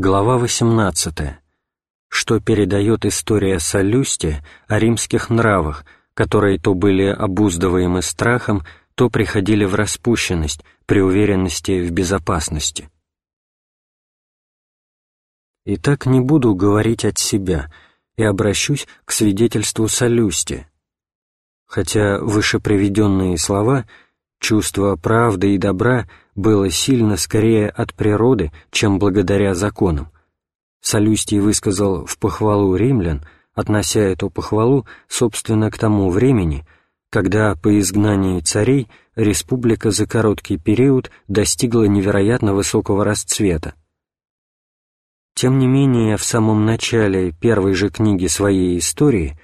Глава 18. Что передает история Солюсти о римских нравах, которые то были обуздываемы страхом, то приходили в распущенность при уверенности в безопасности. Итак, не буду говорить от себя и обращусь к свидетельству Солюсти. Хотя выше приведенные слова «чувство правды и добра» было сильно скорее от природы, чем благодаря законам. Солюстий высказал в похвалу римлян, относя эту похвалу, собственно, к тому времени, когда по изгнании царей республика за короткий период достигла невероятно высокого расцвета. Тем не менее, в самом начале первой же книги своей истории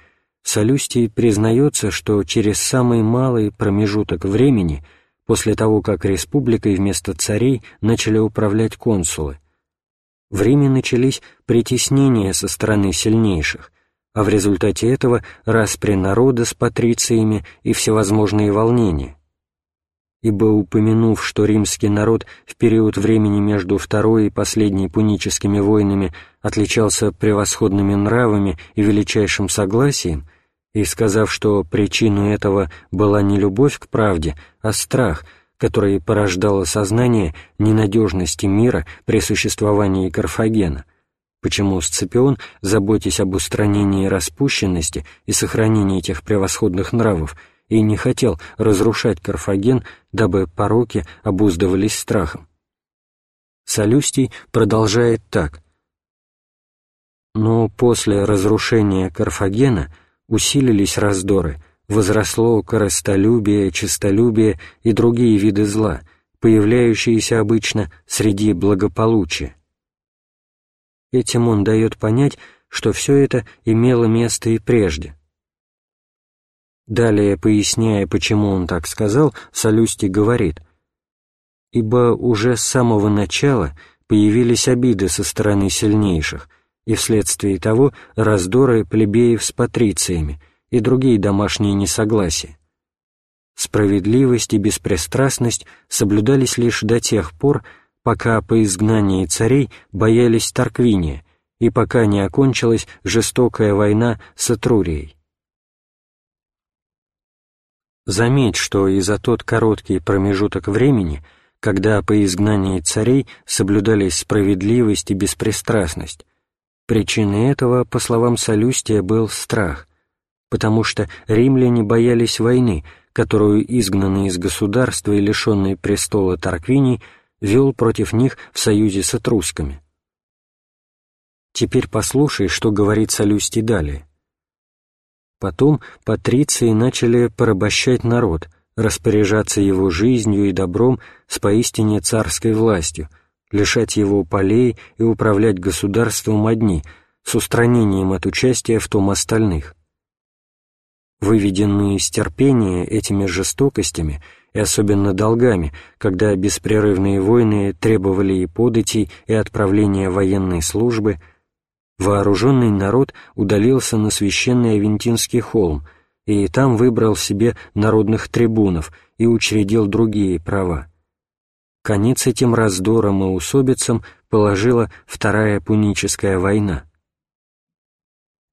Солюстий признается, что через самый малый промежуток времени – после того, как республикой вместо царей начали управлять консулы. В Риме начались притеснения со стороны сильнейших, а в результате этого распри народа с патрициями и всевозможные волнения. Ибо упомянув, что римский народ в период времени между второй и последней пуническими войнами отличался превосходными нравами и величайшим согласием, и сказав, что причину этого была не любовь к правде, а страх, который порождало сознание ненадежности мира при существовании Карфагена, почему Сципион, заботясь об устранении распущенности и сохранении этих превосходных нравов, и не хотел разрушать Карфаген, дабы пороки обуздывались страхом. Солюстий продолжает так. «Но после разрушения Карфагена — усилились раздоры, возросло коростолюбие, честолюбие и другие виды зла, появляющиеся обычно среди благополучия. Этим он дает понять, что все это имело место и прежде. Далее, поясняя, почему он так сказал, Солюсти говорит, «Ибо уже с самого начала появились обиды со стороны сильнейших, и вследствие того раздоры плебеев с патрициями и другие домашние несогласия. Справедливость и беспристрастность соблюдались лишь до тех пор, пока по изгнании царей боялись Тарквиния и пока не окончилась жестокая война с Этрурией. Заметь, что и за тот короткий промежуток времени, когда по изгнании царей соблюдались справедливость и беспристрастность, Причиной этого, по словам Солюстия, был страх, потому что римляне боялись войны, которую изгнанный из государства и лишенный престола Тарквиний вел против них в союзе с этрусками. Теперь послушай, что говорит Солюстий далее. Потом патриции начали порабощать народ, распоряжаться его жизнью и добром с поистине царской властью — лишать его полей и управлять государством одни, с устранением от участия в том остальных. Выведенные из терпения этими жестокостями и особенно долгами, когда беспрерывные войны требовали и податей, и отправления военной службы, вооруженный народ удалился на священный Авентинский холм и там выбрал себе народных трибунов и учредил другие права. Конец этим раздорам и усобицам положила Вторая Пуническая война.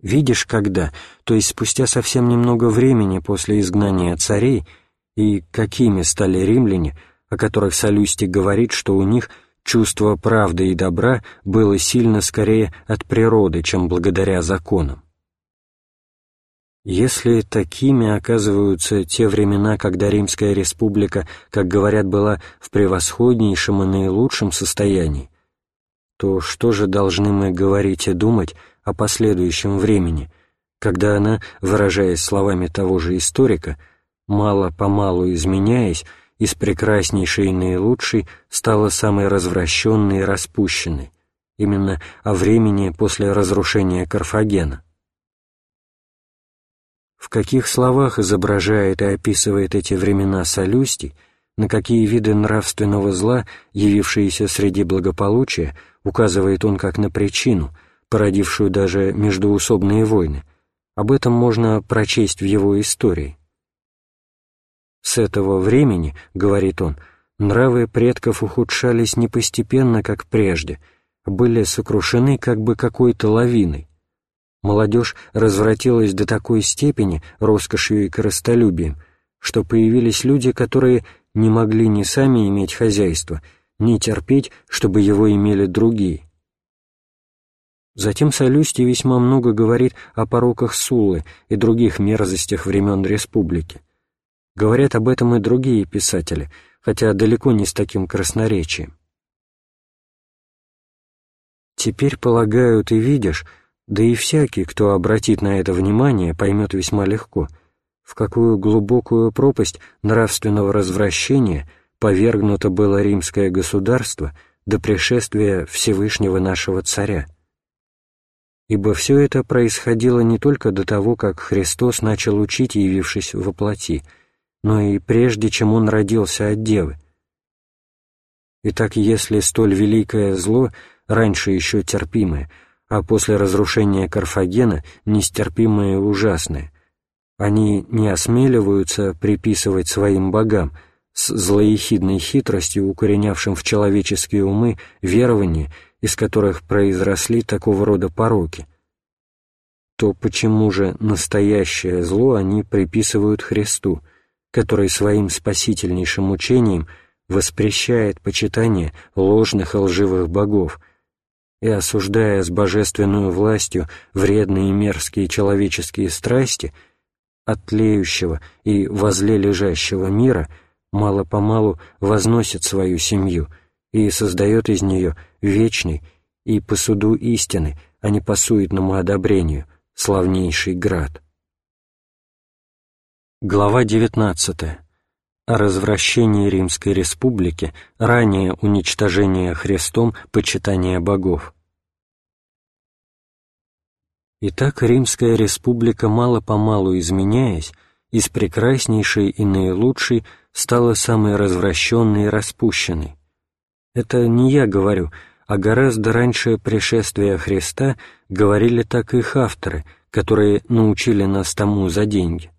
Видишь, когда, то есть спустя совсем немного времени после изгнания царей, и какими стали римляне, о которых Солюстик говорит, что у них чувство правды и добра было сильно скорее от природы, чем благодаря законам. Если такими оказываются те времена, когда Римская республика, как говорят, была в превосходнейшем и наилучшем состоянии, то что же должны мы говорить и думать о последующем времени, когда она, выражаясь словами того же историка, мало-помалу изменяясь, из прекраснейшей и наилучшей стала самой развращенной и распущенной, именно о времени после разрушения Карфагена в каких словах изображает и описывает эти времена Солюстий, на какие виды нравственного зла, явившиеся среди благополучия, указывает он как на причину, породившую даже междуусобные войны. Об этом можно прочесть в его истории. «С этого времени, — говорит он, — нравы предков ухудшались не постепенно, как прежде, были сокрушены как бы какой-то лавиной. Молодежь развратилась до такой степени роскошью и корыстолюбием, что появились люди, которые не могли ни сами иметь хозяйство, ни терпеть, чтобы его имели другие. Затем Солюстий весьма много говорит о пороках Сулы и других мерзостях времен республики. Говорят об этом и другие писатели, хотя далеко не с таким красноречием. Теперь, полагаю, ты видишь, да и всякий, кто обратит на это внимание, поймет весьма легко, в какую глубокую пропасть нравственного развращения повергнуто было римское государство до пришествия Всевышнего нашего царя. Ибо все это происходило не только до того, как Христос начал учить, явившись во плоти, но и прежде, чем Он родился от Девы. Итак, если столь великое зло, раньше еще терпимое, а после разрушения Карфагена нестерпимое и ужасное. Они не осмеливаются приписывать своим богам с злоехидной хитростью, укоренявшим в человеческие умы верования, из которых произросли такого рода пороки. То почему же настоящее зло они приписывают Христу, который своим спасительнейшим учением воспрещает почитание ложных и лживых богов – и осуждая с божественную властью вредные и мерзкие человеческие страсти, от тлеющего и возле лежащего мира мало-помалу возносит свою семью и создает из нее вечный и по суду истины, а не по суетному одобрению, славнейший град. Глава девятнадцатая о развращении Римской Республики, ранее уничтожения Христом почитания богов. Итак, Римская Республика, мало-помалу изменяясь, из прекраснейшей и наилучшей стала самой развращенной и распущенной. Это не я говорю, а гораздо раньше пришествия Христа говорили так их авторы, которые научили нас тому за деньги.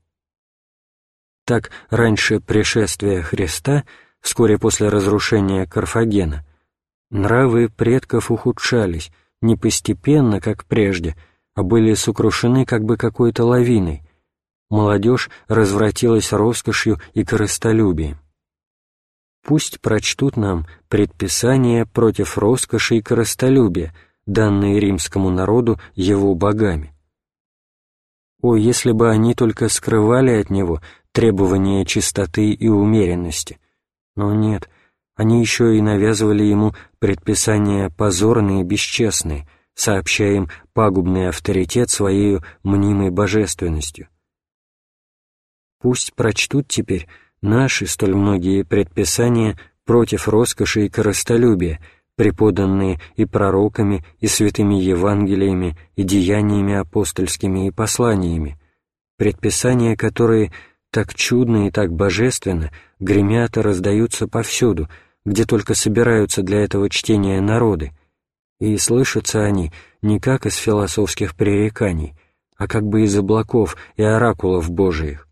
Так, раньше пришествия Христа, вскоре после разрушения Карфагена, нравы предков ухудшались, не постепенно, как прежде, а были сокрушены как бы какой-то лавиной. Молодежь развратилась роскошью и корыстолюбием. Пусть прочтут нам предписания против роскоши и корыстолюбия, данные римскому народу его богами. О, если бы они только скрывали от него требования чистоты и умеренности. Но нет, они еще и навязывали ему предписания позорные и бесчестные, сообщая им пагубный авторитет своей мнимой божественностью. Пусть прочтут теперь наши столь многие предписания против роскоши и корыстолюбия, преподанные и пророками, и святыми Евангелиями, и деяниями апостольскими и посланиями, предписания, которые так чудно и так божественно гремят и раздаются повсюду, где только собираются для этого чтения народы, и слышатся они не как из философских пререканий, а как бы из облаков и оракулов Божиих.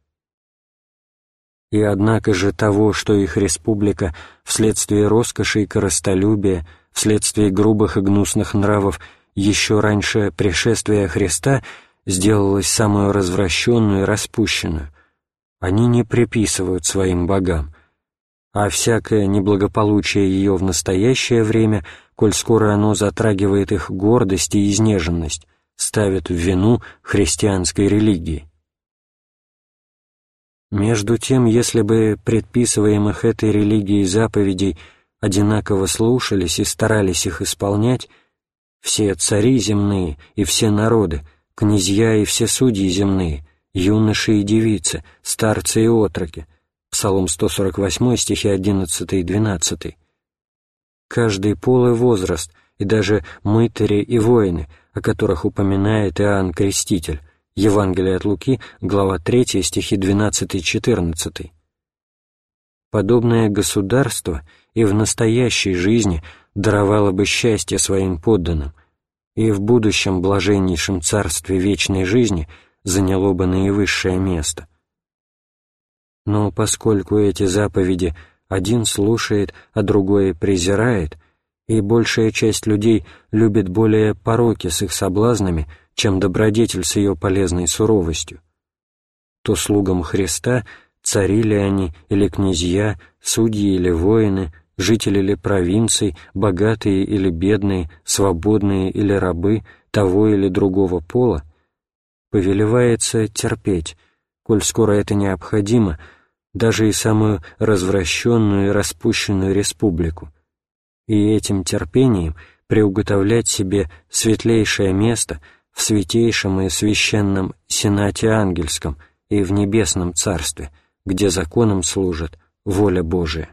И однако же того, что их республика вследствие роскоши и коростолюбия, вследствие грубых и гнусных нравов еще раньше пришествия Христа сделалась самую развращенную и распущенную — они не приписывают своим богам, а всякое неблагополучие ее в настоящее время, коль скоро оно затрагивает их гордость и изнеженность, ставят в вину христианской религии. Между тем, если бы предписываемых этой религией заповедей одинаково слушались и старались их исполнять, все цари земные и все народы, князья и все судьи земные — юноши и девицы, старцы и отроки, Псалом 148, стихи 11 и 12. Каждый пол и возраст, и даже мытари и воины, о которых упоминает Иоанн Креститель, Евангелие от Луки, глава 3, стихи 12 и 14. Подобное государство и в настоящей жизни даровало бы счастье своим подданным, и в будущем блаженнейшем царстве вечной жизни – заняло бы наивысшее место. Но поскольку эти заповеди один слушает, а другой презирает, и большая часть людей любит более пороки с их соблазнами, чем добродетель с ее полезной суровостью, то слугам Христа, цари ли они или князья, судьи или воины, жители ли провинций, богатые или бедные, свободные или рабы, того или другого пола, повелевается терпеть, коль скоро это необходимо, даже и самую развращенную и распущенную республику, и этим терпением приуготовлять себе светлейшее место в святейшем и священном Сенате Ангельском и в Небесном Царстве, где законом служит воля Божия.